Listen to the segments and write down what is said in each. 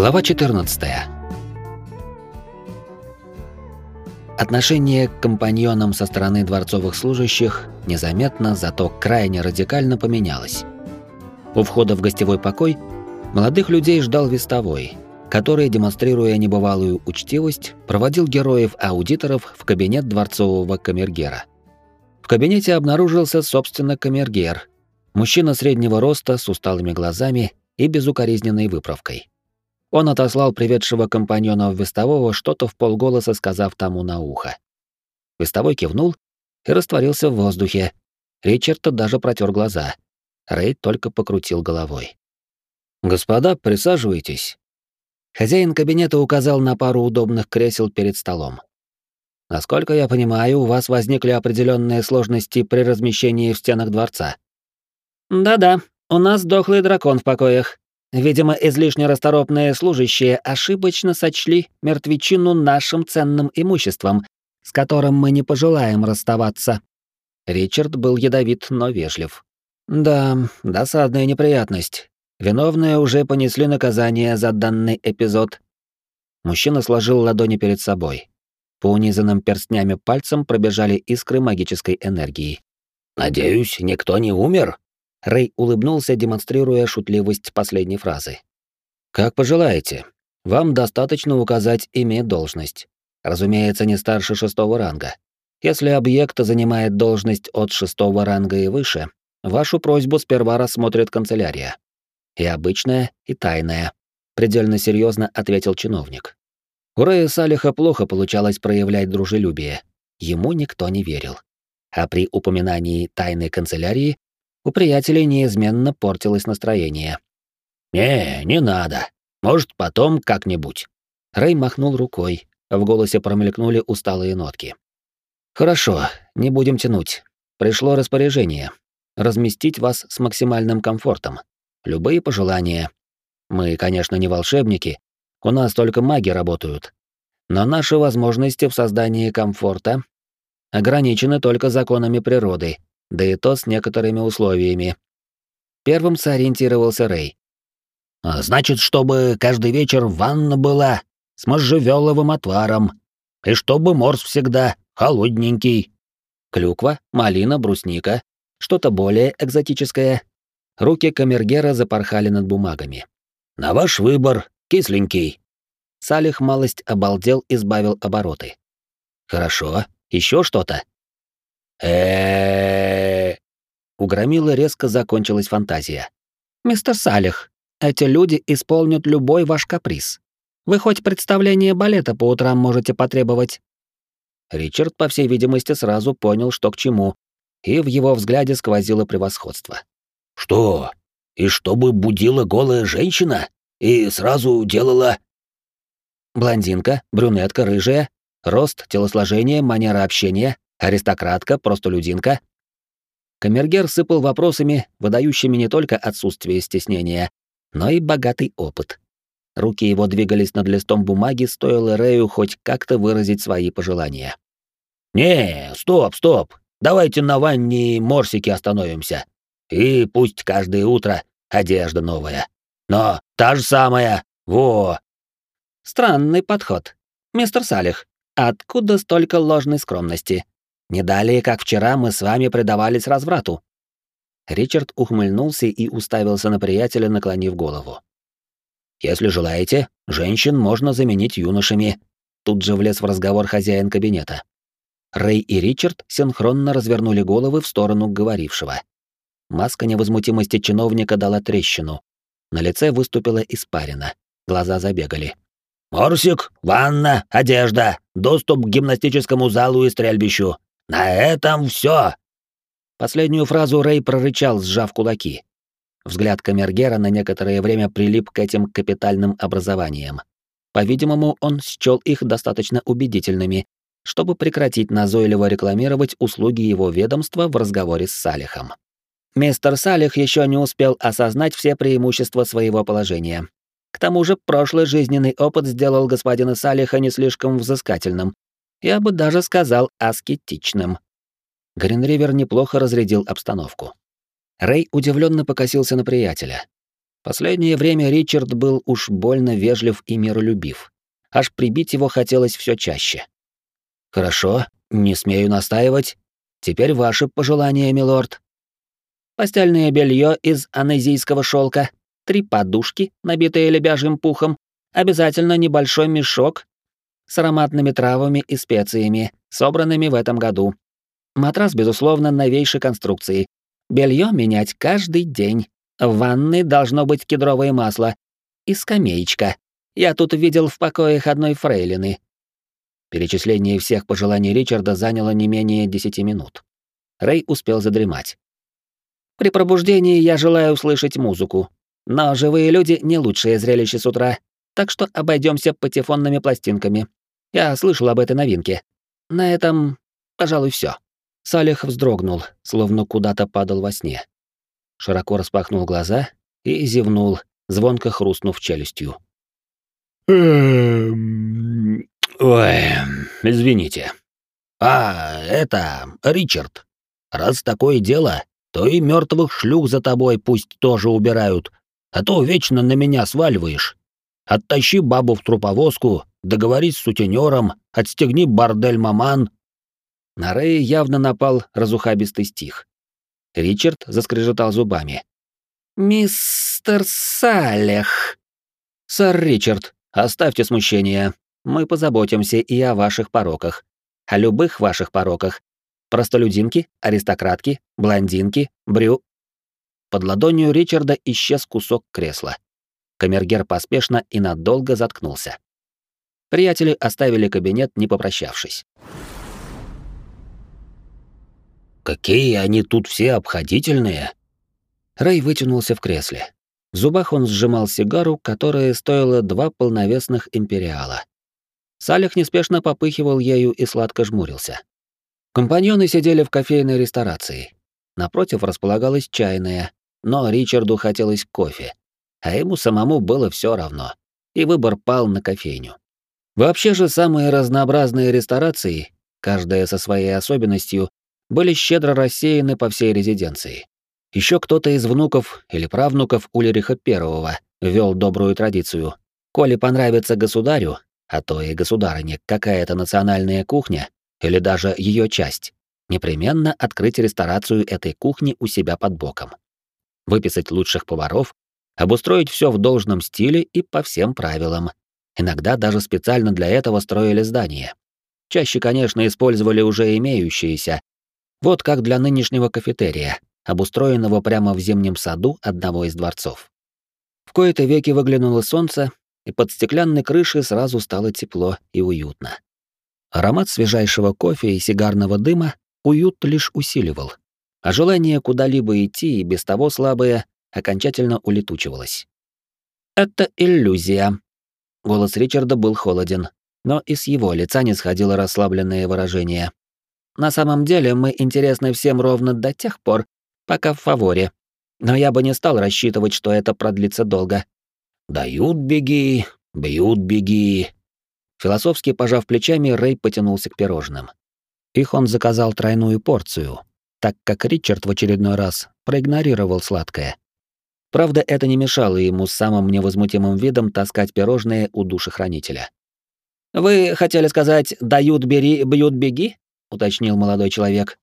Глава 14. Отношение к компаньонам со стороны дворцовых служащих незаметно, зато крайне радикально поменялось. У входа в гостевой покой молодых людей ждал вестовой, который, демонстрируя небывалую учтивость, проводил героев-аудиторов в кабинет дворцового камергера. В кабинете обнаружился, собственно, камергер, мужчина среднего роста с усталыми глазами и безукоризненной выправкой. Он отослал приведшего компаньона вестового, что-то в полголоса сказав тому на ухо. Вестовой кивнул и растворился в воздухе. Ричард даже протер глаза. Рэй только покрутил головой. «Господа, присаживайтесь». Хозяин кабинета указал на пару удобных кресел перед столом. «Насколько я понимаю, у вас возникли определенные сложности при размещении в стенах дворца». «Да-да, у нас дохлый дракон в покоях», Видимо, излишне расторопные служащие ошибочно сочли мертвечину нашим ценным имуществом, с которым мы не пожелаем расставаться. Ричард был ядовит, но вежлив. Да, досадная неприятность. Виновные уже понесли наказание за данный эпизод. Мужчина сложил ладони перед собой. По унизанным перстнями пальцам пробежали искры магической энергии. «Надеюсь, никто не умер?» Рэй улыбнулся, демонстрируя шутливость последней фразы. «Как пожелаете. Вам достаточно указать имя должность. Разумеется, не старше шестого ранга. Если объект занимает должность от шестого ранга и выше, вашу просьбу сперва рассмотрит канцелярия. И обычная, и тайная», — предельно серьезно ответил чиновник. У Рэя Салиха плохо получалось проявлять дружелюбие. Ему никто не верил. А при упоминании тайной канцелярии у приятелей неизменно портилось настроение. «Не, не надо. Может, потом как-нибудь». Рэй махнул рукой, в голосе промелькнули усталые нотки. «Хорошо, не будем тянуть. Пришло распоряжение. Разместить вас с максимальным комфортом. Любые пожелания. Мы, конечно, не волшебники, у нас только маги работают. Но наши возможности в создании комфорта ограничены только законами природы да и то с некоторыми условиями. Первым сориентировался Рэй. «А «Значит, чтобы каждый вечер ванна была с можжевеловым отваром, и чтобы морс всегда холодненький». Клюква, малина, брусника, что-то более экзотическое. Руки камергера запорхали над бумагами. «На ваш выбор, кисленький». Салих малость обалдел и сбавил обороты. «Хорошо, еще что-то?» Э У Громила резко закончилась фантазия. «Мистер Салих, эти люди исполнят любой ваш каприз. Вы хоть представление балета по утрам можете потребовать». Ричард, по всей видимости, сразу понял, что к чему, и в его взгляде сквозило превосходство. «Что? И чтобы будила голая женщина? И сразу делала...» Блондинка, брюнетка, рыжая, рост, телосложение, манера общения, Аристократка, простолюдинка? Камергер сыпал вопросами, выдающими не только отсутствие стеснения, но и богатый опыт. Руки его двигались над листом бумаги, стоило Рэю хоть как-то выразить свои пожелания. «Не, стоп, стоп. Давайте на ванне и морсике остановимся. И пусть каждое утро одежда новая. Но та же самая. Во!» «Странный подход. Мистер Салих, откуда столько ложной скромности?» Не далее, как вчера, мы с вами предавались разврату». Ричард ухмыльнулся и уставился на приятеля, наклонив голову. «Если желаете, женщин можно заменить юношами», тут же влез в разговор хозяин кабинета. Рэй и Ричард синхронно развернули головы в сторону говорившего. Маска невозмутимости чиновника дала трещину. На лице выступила испарина, глаза забегали. «Морсик, ванна, одежда, доступ к гимнастическому залу и стрельбищу. На этом все. Последнюю фразу Рэй прорычал, сжав кулаки. Взгляд Камергера на некоторое время прилип к этим капитальным образованиям. По-видимому, он счел их достаточно убедительными, чтобы прекратить назойливо рекламировать услуги его ведомства в разговоре с Салихом. Мистер Салих еще не успел осознать все преимущества своего положения. К тому же прошлый жизненный опыт сделал господина Салиха не слишком взыскательным, я бы даже сказал аскетичным. Гринривер неплохо разрядил обстановку. Рэй удивленно покосился на приятеля. Последнее время Ричард был уж больно вежлив и миролюбив. Аж прибить его хотелось все чаще. «Хорошо, не смею настаивать. Теперь ваши пожелания, милорд». Постельное белье из анезийского шелка, три подушки, набитые лебяжьим пухом, обязательно небольшой мешок с ароматными травами и специями, собранными в этом году. Матрас, безусловно, новейшей конструкции. Белье менять каждый день. В ванной должно быть кедровое масло. И скамеечка. Я тут видел в покоях одной фрейлины. Перечисление всех пожеланий Ричарда заняло не менее десяти минут. Рэй успел задремать. При пробуждении я желаю услышать музыку. Но живые люди — не лучшее зрелище с утра, так что обойдемся патефонными пластинками. Я слышал об этой новинке. На этом, пожалуй, все. Салих вздрогнул, словно куда-то падал во сне. Широко распахнул глаза и зевнул, звонко хрустнув челюстью. Эм, ой, извините. А, это, Ричард. Раз такое дело, то и мертвых шлюх за тобой пусть тоже убирают, а то вечно на меня сваливаешь. Оттащи бабу в труповозку, договорись с сутенером, отстегни бордель маман. На Рэя явно напал разухабистый стих. Ричард заскрежетал зубами. «Мистер Салех!» «Сэр Ричард, оставьте смущение. Мы позаботимся и о ваших пороках. О любых ваших пороках. Простолюдинки, аристократки, блондинки, брю...» Под ладонью Ричарда исчез кусок кресла. Камергер поспешно и надолго заткнулся. Приятели оставили кабинет, не попрощавшись. «Какие они тут все обходительные!» Рэй вытянулся в кресле. В зубах он сжимал сигару, которая стоила два полновесных империала. Салих неспешно попыхивал ею и сладко жмурился. Компаньоны сидели в кофейной ресторации. Напротив располагалась чайная, но Ричарду хотелось кофе а ему самому было все равно, и выбор пал на кофейню. Вообще же самые разнообразные ресторации, каждая со своей особенностью, были щедро рассеяны по всей резиденции. Еще кто-то из внуков или правнуков Ульриха I вел добрую традицию. Коли понравится государю, а то и государыне какая-то национальная кухня или даже ее часть, непременно открыть ресторацию этой кухни у себя под боком. Выписать лучших поваров обустроить все в должном стиле и по всем правилам. Иногда даже специально для этого строили здания. Чаще, конечно, использовали уже имеющиеся. Вот как для нынешнего кафетерия, обустроенного прямо в зимнем саду одного из дворцов. В кои-то веки выглянуло солнце, и под стеклянной крышей сразу стало тепло и уютно. Аромат свежайшего кофе и сигарного дыма уют лишь усиливал, а желание куда-либо идти и без того слабое окончательно улетучивалась. «Это иллюзия». Голос Ричарда был холоден, но и с его лица не сходило расслабленное выражение. «На самом деле мы интересны всем ровно до тех пор, пока в фаворе. Но я бы не стал рассчитывать, что это продлится долго». «Дают беги, бьют беги». Философски пожав плечами, Рэй потянулся к пирожным. Их он заказал тройную порцию, так как Ричард в очередной раз проигнорировал сладкое. Правда, это не мешало ему с самым невозмутимым видом таскать пирожные у душехранителя. «Вы хотели сказать «дают, бери, бьют, беги»?» — уточнил молодой человек.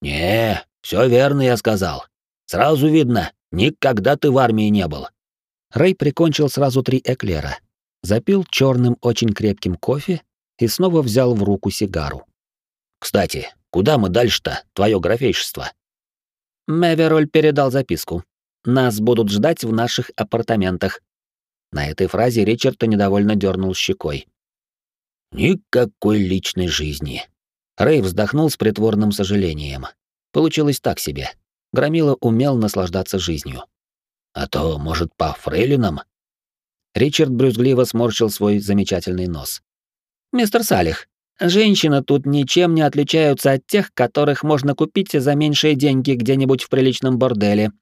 «Не, все верно я сказал. Сразу видно, никогда ты в армии не был». Рэй прикончил сразу три эклера, запил черным очень крепким кофе и снова взял в руку сигару. «Кстати, куда мы дальше-то, твое графейшество?» Мевероль передал записку. Нас будут ждать в наших апартаментах. На этой фразе Ричард недовольно дернул щекой. Никакой личной жизни. Рэй вздохнул с притворным сожалением. Получилось так себе. Громила умел наслаждаться жизнью. А то, может, по фрейлинам? Ричард брюзгливо сморщил свой замечательный нос. «Мистер Салих, женщины тут ничем не отличаются от тех, которых можно купить за меньшие деньги где-нибудь в приличном борделе.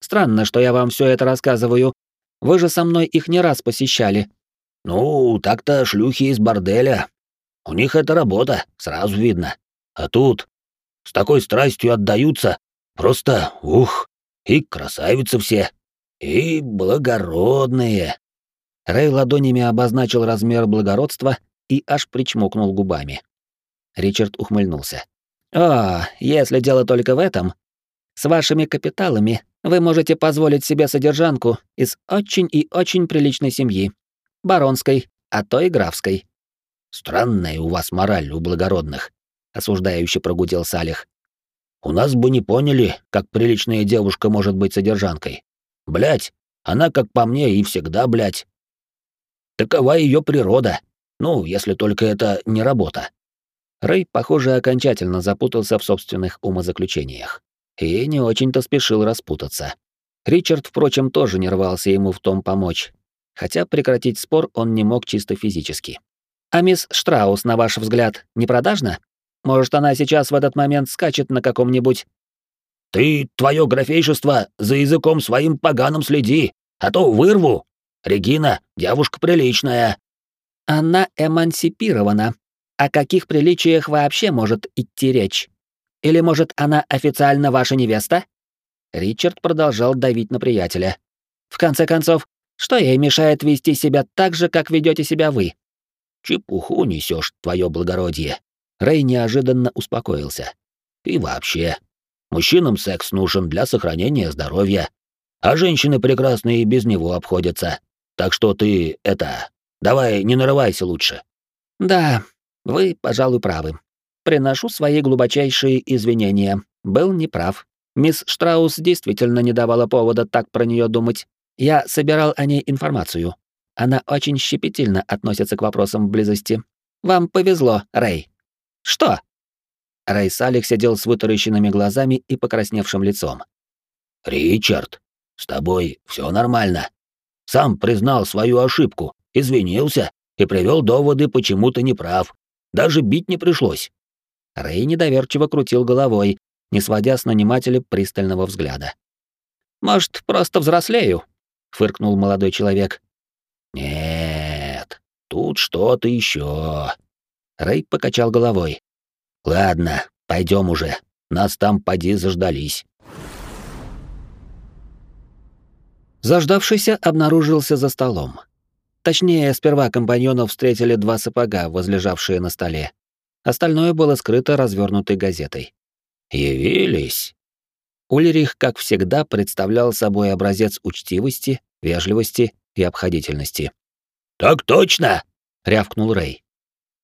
Странно, что я вам все это рассказываю. Вы же со мной их не раз посещали. Ну, так-то шлюхи из борделя. У них это работа, сразу видно. А тут с такой страстью отдаются. Просто, ух, и красавицы все. И благородные. Рэй ладонями обозначил размер благородства и аж причмокнул губами. Ричард ухмыльнулся. «О, если дело только в этом, с вашими капиталами вы можете позволить себе содержанку из очень и очень приличной семьи. Баронской, а то и графской». «Странная у вас мораль у благородных», — осуждающе прогудел Салих. «У нас бы не поняли, как приличная девушка может быть содержанкой. Блять, она, как по мне, и всегда блять. Такова ее природа. Ну, если только это не работа. Рэй, похоже, окончательно запутался в собственных умозаключениях. И не очень-то спешил распутаться. Ричард, впрочем, тоже не рвался ему в том помочь. Хотя прекратить спор он не мог чисто физически. «А мисс Штраус, на ваш взгляд, не продажна? Может, она сейчас в этот момент скачет на каком-нибудь...» «Ты, твое графейшество, за языком своим поганым следи, а то вырву! Регина, девушка приличная!» «Она эмансипирована», о каких приличиях вообще может идти речь? Или, может, она официально ваша невеста? Ричард продолжал давить на приятеля. В конце концов, что ей мешает вести себя так же, как ведете себя вы? Чепуху несешь, твое благородие. Рэй неожиданно успокоился. И вообще, мужчинам секс нужен для сохранения здоровья, а женщины прекрасные без него обходятся. Так что ты, это, давай не нарывайся лучше. Да, вы, пожалуй, правы. Приношу свои глубочайшие извинения. Был неправ. Мисс Штраус действительно не давала повода так про нее думать. Я собирал о ней информацию. Она очень щепетильно относится к вопросам близости. Вам повезло, Рэй. Что? Рэй Салих сидел с вытаращенными глазами и покрасневшим лицом. Ричард, с тобой все нормально. Сам признал свою ошибку, извинился и привел доводы, почему ты не прав. Даже бить не пришлось. Рэй недоверчиво крутил головой, не сводя с нанимателя пристального взгляда. «Может, просто взрослею?» — фыркнул молодой человек. «Нет, тут что-то еще. Рэй покачал головой. «Ладно, пойдем уже. Нас там поди заждались». Заждавшийся обнаружился за столом. Точнее, сперва компаньонов встретили два сапога, возлежавшие на столе. Остальное было скрыто развернутой газетой. «Явились!» Ульрих, как всегда, представлял собой образец учтивости, вежливости и обходительности. «Так точно!» — рявкнул Рэй.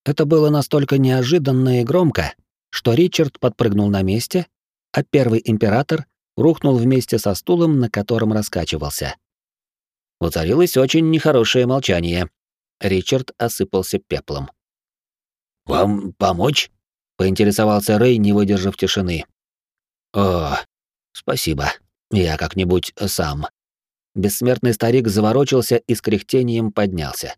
Это было настолько неожиданно и громко, что Ричард подпрыгнул на месте, а первый император рухнул вместе со стулом, на котором раскачивался. Воцарилось очень нехорошее молчание. Ричард осыпался пеплом. «Вам помочь?» — поинтересовался Рэй, не выдержав тишины. «О, спасибо. Я как-нибудь сам». Бессмертный старик заворочился и с кряхтением поднялся.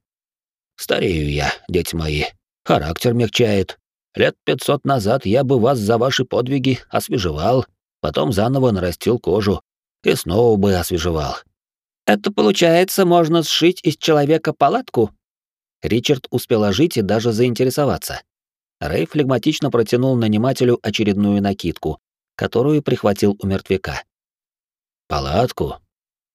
«Старею я, дети мои. Характер мягчает. Лет пятьсот назад я бы вас за ваши подвиги освежевал, потом заново нарастил кожу и снова бы освежевал. Это получается, можно сшить из человека палатку? Ричард успел ожить и даже заинтересоваться. Рэй флегматично протянул нанимателю очередную накидку, которую прихватил у мертвяка. Палатку?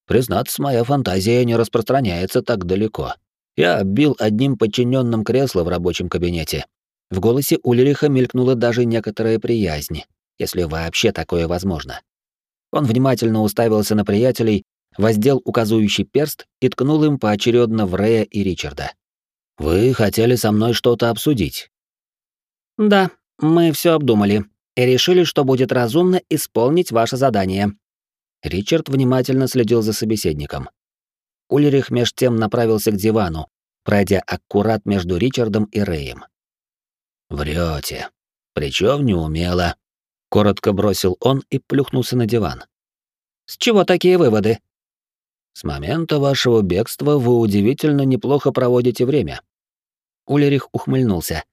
Признаться, моя фантазия не распространяется так далеко. Я оббил одним подчиненным кресло в рабочем кабинете. В голосе Ульриха мелькнула даже некоторая приязнь, если вообще такое возможно. Он внимательно уставился на приятелей воздел указующий перст и ткнул им поочередно в Рея и Ричарда. «Вы хотели со мной что-то обсудить?» «Да, мы все обдумали и решили, что будет разумно исполнить ваше задание». Ричард внимательно следил за собеседником. Ульрих меж тем направился к дивану, пройдя аккурат между Ричардом и Рэем. «Врете. Причем неумело», — коротко бросил он и плюхнулся на диван. «С чего такие выводы?» С момента вашего бегства вы удивительно неплохо проводите время. Улерих ухмыльнулся.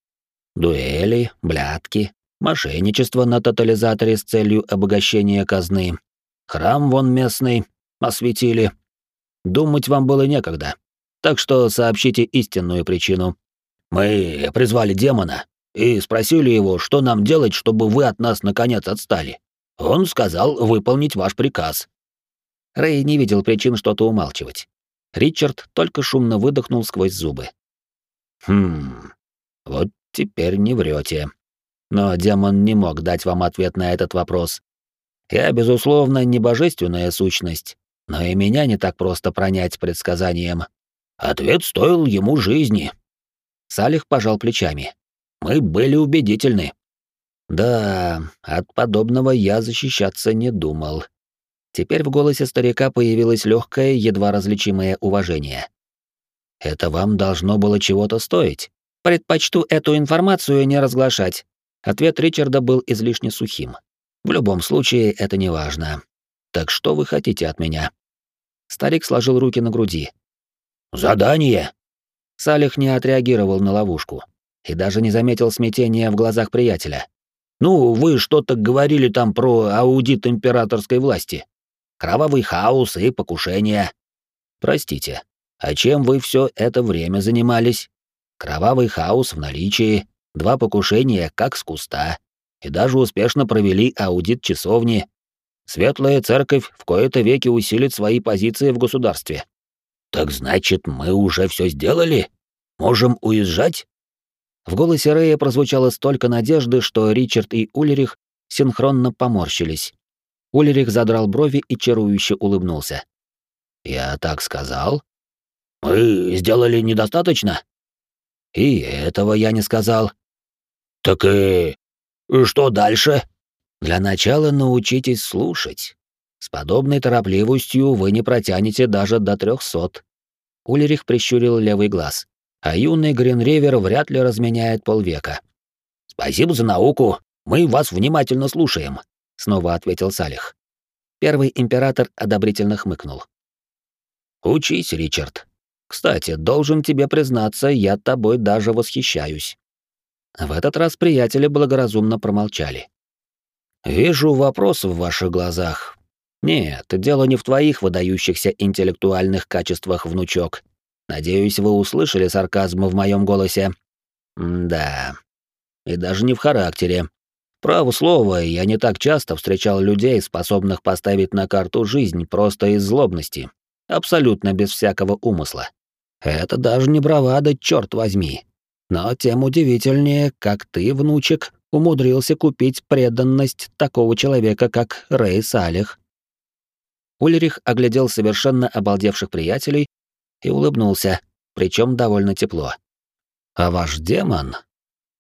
Дуэли, блядки, мошенничество на тотализаторе с целью обогащения казны. Храм вон местный осветили. Думать вам было некогда. Так что сообщите истинную причину. Мы призвали демона и спросили его, что нам делать, чтобы вы от нас наконец отстали. Он сказал выполнить ваш приказ. Рэй не видел причин что-то умалчивать. Ричард только шумно выдохнул сквозь зубы. «Хм, вот теперь не врете. Но демон не мог дать вам ответ на этот вопрос. Я, безусловно, не божественная сущность, но и меня не так просто пронять предсказанием. Ответ стоил ему жизни. Салих пожал плечами. Мы были убедительны. Да, от подобного я защищаться не думал. Теперь в голосе старика появилось легкое, едва различимое уважение. Это вам должно было чего-то стоить. Предпочту эту информацию не разглашать. Ответ Ричарда был излишне сухим. В любом случае, это не важно. Так что вы хотите от меня? Старик сложил руки на груди. Задание. Салих не отреагировал на ловушку и даже не заметил смятения в глазах приятеля. Ну, вы что-то говорили там про аудит императорской власти. Кровавый хаос и покушение. Простите, а чем вы все это время занимались? Кровавый хаос в наличии, два покушения как с куста, и даже успешно провели аудит часовни. Светлая церковь в кои-то веки усилит свои позиции в государстве. Так значит, мы уже все сделали? Можем уезжать? В голосе Рэя прозвучало столько надежды, что Ричард и Ульрих синхронно поморщились. Ульрих задрал брови и чарующе улыбнулся. «Я так сказал?» «Мы сделали недостаточно?» «И этого я не сказал». «Так и... что дальше?» «Для начала научитесь слушать. С подобной торопливостью вы не протянете даже до трехсот». Ульрих прищурил левый глаз а юный Гринривер вряд ли разменяет полвека. «Спасибо за науку, мы вас внимательно слушаем», — снова ответил Салих. Первый император одобрительно хмыкнул. «Учись, Ричард. Кстати, должен тебе признаться, я тобой даже восхищаюсь». В этот раз приятели благоразумно промолчали. «Вижу вопрос в ваших глазах. Нет, дело не в твоих выдающихся интеллектуальных качествах, внучок, Надеюсь, вы услышали сарказм в моем голосе. М да. И даже не в характере. Право слово, я не так часто встречал людей, способных поставить на карту жизнь просто из злобности, абсолютно без всякого умысла. Это даже не бравада, черт возьми. Но тем удивительнее, как ты, внучек, умудрился купить преданность такого человека, как Рэй Салих. Ульрих оглядел совершенно обалдевших приятелей и улыбнулся, причем довольно тепло. «А ваш демон?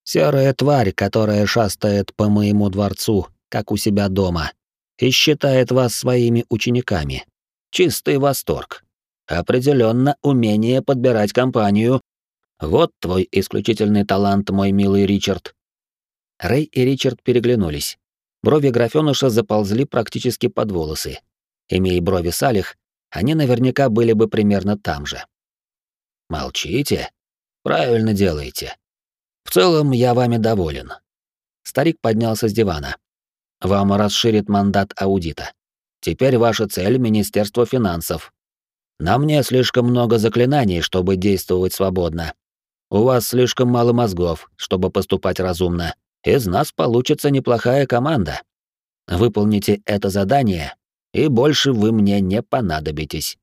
Серая тварь, которая шастает по моему дворцу, как у себя дома, и считает вас своими учениками. Чистый восторг. Определенно умение подбирать компанию. Вот твой исключительный талант, мой милый Ричард». Рэй и Ричард переглянулись. Брови графёныша заползли практически под волосы. Имея брови Салих, они наверняка были бы примерно там же. Молчите? Правильно делаете. В целом, я вами доволен. Старик поднялся с дивана. Вам расширит мандат аудита. Теперь ваша цель — Министерство финансов. На мне слишком много заклинаний, чтобы действовать свободно. У вас слишком мало мозгов, чтобы поступать разумно. Из нас получится неплохая команда. Выполните это задание, и больше вы мне не понадобитесь.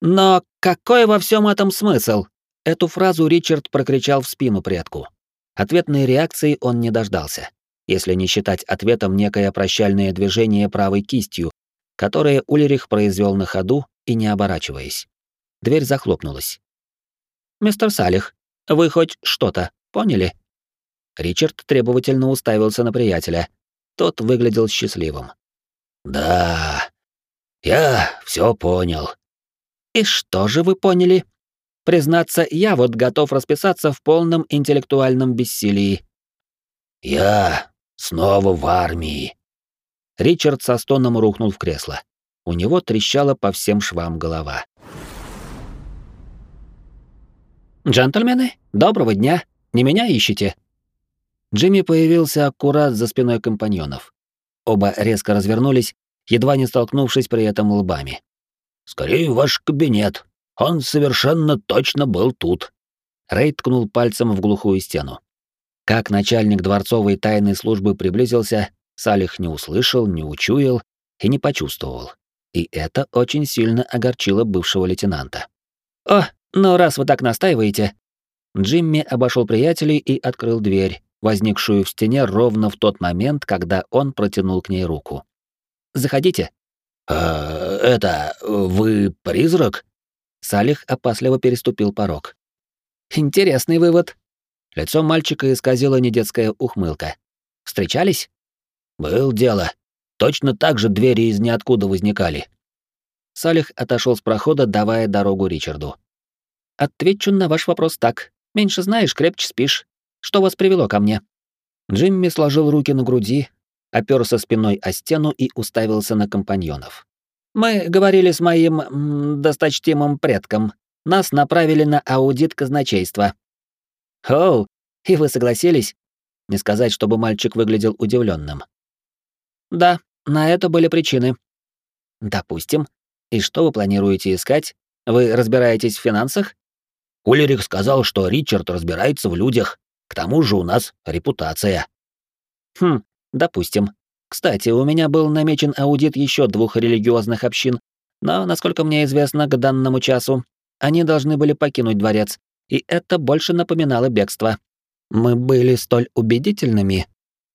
Но какой во всем этом смысл? Эту фразу Ричард прокричал в спину предку. Ответной реакции он не дождался, если не считать ответом некое прощальное движение правой кистью, которое Ульрих произвел на ходу и не оборачиваясь. Дверь захлопнулась. «Мистер Салих, вы хоть что-то поняли?» Ричард требовательно уставился на приятеля. Тот выглядел счастливым. «Да, я все понял. И что же вы поняли? Признаться, я вот готов расписаться в полном интеллектуальном бессилии. Я снова в армии. Ричард со стоном рухнул в кресло. У него трещала по всем швам голова. «Джентльмены, доброго дня. Не меня ищете?» Джимми появился аккурат за спиной компаньонов. Оба резко развернулись едва не столкнувшись при этом лбами. «Скорее в ваш кабинет. Он совершенно точно был тут». Рейд ткнул пальцем в глухую стену. Как начальник дворцовой тайной службы приблизился, Салих не услышал, не учуял и не почувствовал. И это очень сильно огорчило бывшего лейтенанта. «О, ну раз вы так настаиваете...» Джимми обошел приятелей и открыл дверь, возникшую в стене ровно в тот момент, когда он протянул к ней руку. «Заходите». «А, это... вы призрак?» Салих опасливо переступил порог. «Интересный вывод». Лицо мальчика исказило недетская ухмылка. «Встречались?» «Был дело. Точно так же двери из ниоткуда возникали». Салих отошел с прохода, давая дорогу Ричарду. «Отвечу на ваш вопрос так. Меньше знаешь, крепче спишь. Что вас привело ко мне?» Джимми сложил руки на груди, оперся спиной о стену и уставился на компаньонов. «Мы говорили с моим м, досточтимым предком. Нас направили на аудит казначейства». «Оу, и вы согласились?» Не сказать, чтобы мальчик выглядел удивленным. «Да, на это были причины». «Допустим. И что вы планируете искать? Вы разбираетесь в финансах?» Улерик сказал, что Ричард разбирается в людях. К тому же у нас репутация. Хм, допустим. Кстати, у меня был намечен аудит еще двух религиозных общин, но, насколько мне известно, к данному часу они должны были покинуть дворец, и это больше напоминало бегство. Мы были столь убедительными.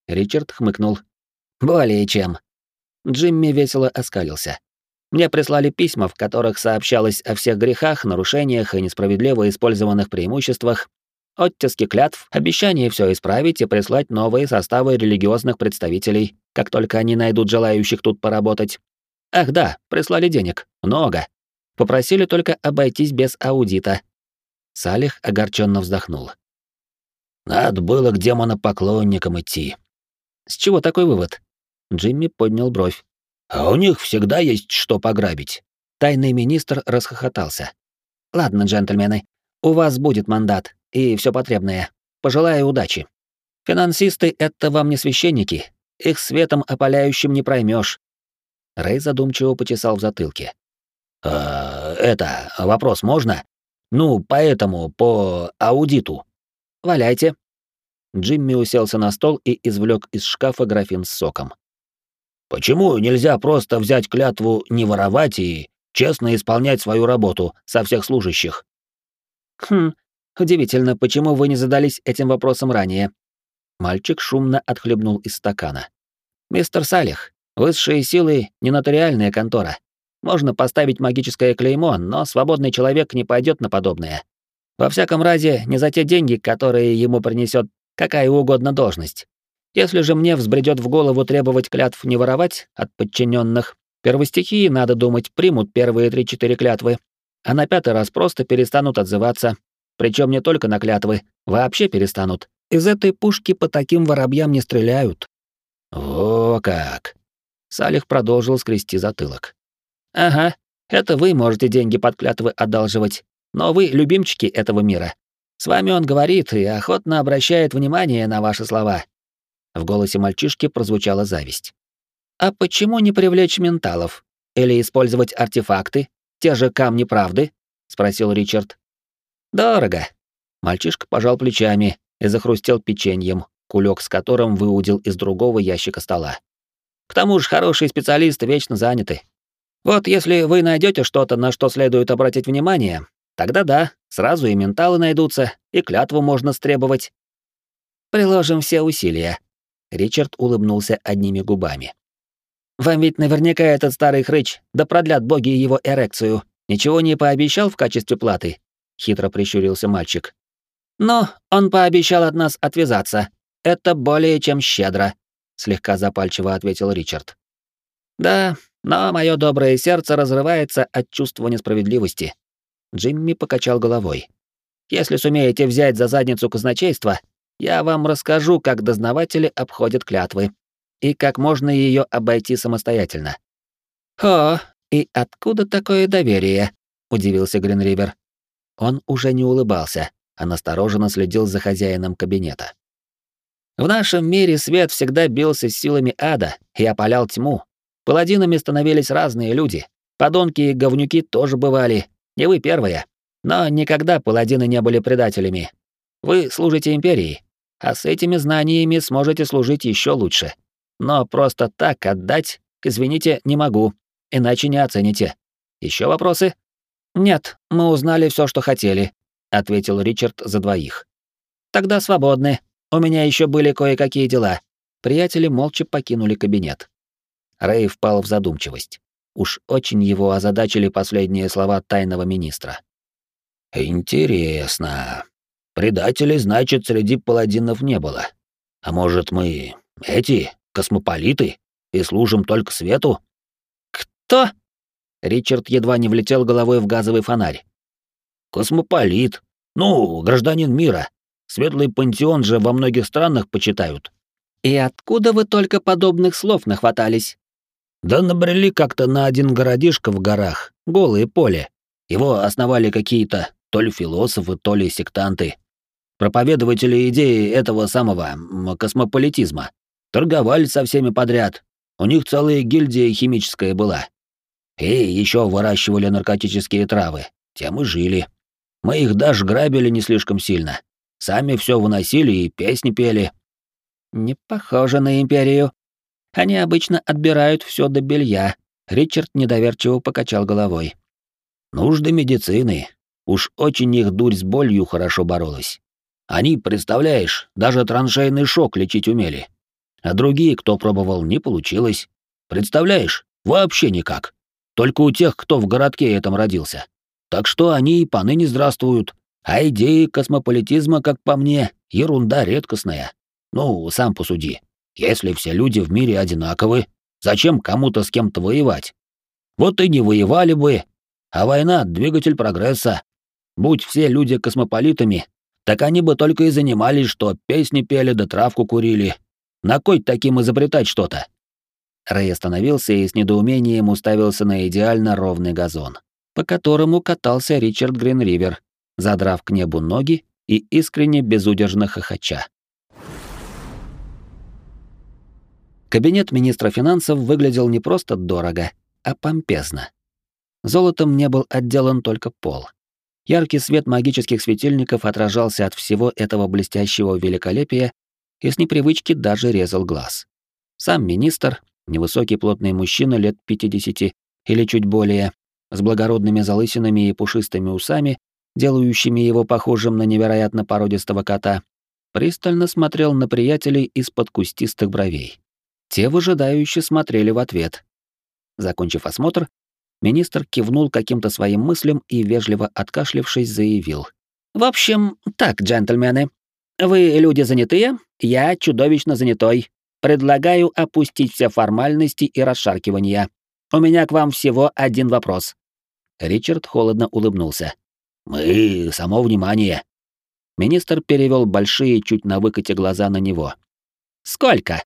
Ричард хмыкнул. Более чем. Джимми весело оскалился. Мне прислали письма, в которых сообщалось о всех грехах, нарушениях и несправедливо использованных преимуществах, оттиски клятв, обещание все исправить и прислать новые составы религиозных представителей, как только они найдут желающих тут поработать. Ах да, прислали денег. Много. Попросили только обойтись без аудита. Салих огорченно вздохнул. Надо было к демонопоклонникам идти. С чего такой вывод? Джимми поднял бровь. А у них всегда есть что пограбить. Тайный министр расхохотался. Ладно, джентльмены, у вас будет мандат и все потребное. Пожелаю удачи. Финансисты — это вам не священники, их светом опаляющим не проймешь. Рэй задумчиво почесал в затылке. «А, это, вопрос можно? Ну, поэтому, по аудиту». «Валяйте». Джимми уселся на стол и извлек из шкафа графин с соком. «Почему нельзя просто взять клятву не воровать и честно исполнять свою работу со всех служащих?» «Хм, удивительно, почему вы не задались этим вопросом ранее?» Мальчик шумно отхлебнул из стакана. «Мистер Салих, высшие силы — не нотариальная контора. Можно поставить магическое клеймо, но свободный человек не пойдет на подобное. Во всяком разе, не за те деньги, которые ему принесет какая угодно должность. Если же мне взбредет в голову требовать клятв не воровать от подчиненных, первостихии, надо думать, примут первые три-четыре клятвы, а на пятый раз просто перестанут отзываться. Причем не только на клятвы, вообще перестанут. Из этой пушки по таким воробьям не стреляют. О, как! Салих продолжил скрести затылок. Ага, это вы можете деньги под клятвы одалживать, но вы любимчики этого мира. С вами он говорит и охотно обращает внимание на ваши слова. В голосе мальчишки прозвучала зависть. А почему не привлечь менталов или использовать артефакты, те же камни правды? спросил Ричард. Дорого. Мальчишка пожал плечами и захрустел печеньем, кулек с которым выудил из другого ящика стола. К тому же хорошие специалисты вечно заняты. Вот если вы найдете что-то, на что следует обратить внимание, тогда да, сразу и менталы найдутся, и клятву можно стребовать. Приложим все усилия. Ричард улыбнулся одними губами. Вам ведь наверняка этот старый хрыч, да продлят боги его эрекцию, ничего не пообещал в качестве платы? Хитро прищурился мальчик. Но он пообещал от нас отвязаться. Это более чем щедро, слегка запальчиво ответил Ричард. Да, но мое доброе сердце разрывается от чувства несправедливости. Джимми покачал головой. Если сумеете взять за задницу казначейство, я вам расскажу, как дознаватели обходят клятвы и как можно ее обойти самостоятельно. О, и откуда такое доверие? удивился Гринривер. Он уже не улыбался, а настороженно следил за хозяином кабинета. В нашем мире свет всегда бился с силами ада и опалял тьму, Паладинами становились разные люди. Подонки и говнюки тоже бывали. Не вы первые. Но никогда паладины не были предателями. Вы служите империи, а с этими знаниями сможете служить еще лучше. Но просто так отдать, извините, не могу. иначе не оцените. Еще вопросы? Нет, мы узнали все, что хотели, ответил Ричард за двоих. Тогда свободны. У меня еще были кое-какие дела. Приятели молча покинули кабинет. Рэй впал в задумчивость. Уж очень его озадачили последние слова тайного министра. Интересно. Предателей, значит, среди паладинов не было. А может, мы эти космополиты и служим только свету? Кто? Ричард едва не влетел головой в газовый фонарь. Космополит. Ну, гражданин мира. Светлый пантеон же во многих странах почитают. И откуда вы только подобных слов нахватались? Да набрели как-то на один городишко в горах, голое поле. Его основали какие-то то ли философы, то ли сектанты. Проповедователи идеи этого самого космополитизма. Торговали со всеми подряд. У них целая гильдия химическая была. И еще выращивали наркотические травы. Тем и жили. Мы их даже грабили не слишком сильно. Сами все выносили и песни пели. Не похоже на империю. Они обычно отбирают все до белья. Ричард недоверчиво покачал головой. Нужды медицины. Уж очень их дурь с болью хорошо боролась. Они, представляешь, даже траншейный шок лечить умели. А другие, кто пробовал, не получилось. Представляешь, вообще никак. Только у тех, кто в городке этом родился. Так что они и поныне здравствуют. А идеи космополитизма, как по мне, ерунда редкостная. Ну, сам посуди. Если все люди в мире одинаковы, зачем кому-то с кем-то воевать? Вот и не воевали бы. А война — двигатель прогресса. Будь все люди космополитами, так они бы только и занимались, что песни пели да травку курили. На кой таким изобретать что-то? Рэй остановился и с недоумением уставился на идеально ровный газон, по которому катался Ричард Гринривер, задрав к небу ноги и искренне безудержно хохоча. Кабинет министра финансов выглядел не просто дорого, а помпезно. Золотом не был отделан только пол. Яркий свет магических светильников отражался от всего этого блестящего великолепия и с непривычки даже резал глаз. Сам министр, невысокий плотный мужчина лет 50 или чуть более, с благородными залысинами и пушистыми усами, делающими его похожим на невероятно породистого кота, пристально смотрел на приятелей из-под кустистых бровей. Те выжидающе смотрели в ответ. Закончив осмотр, министр кивнул каким-то своим мыслям и, вежливо откашлившись, заявил. «В общем, так, джентльмены. Вы люди занятые, я чудовищно занятой. Предлагаю опустить все формальности и расшаркивания. У меня к вам всего один вопрос». Ричард холодно улыбнулся. «Мы — само внимание». Министр перевел большие, чуть на выкате глаза на него. «Сколько?»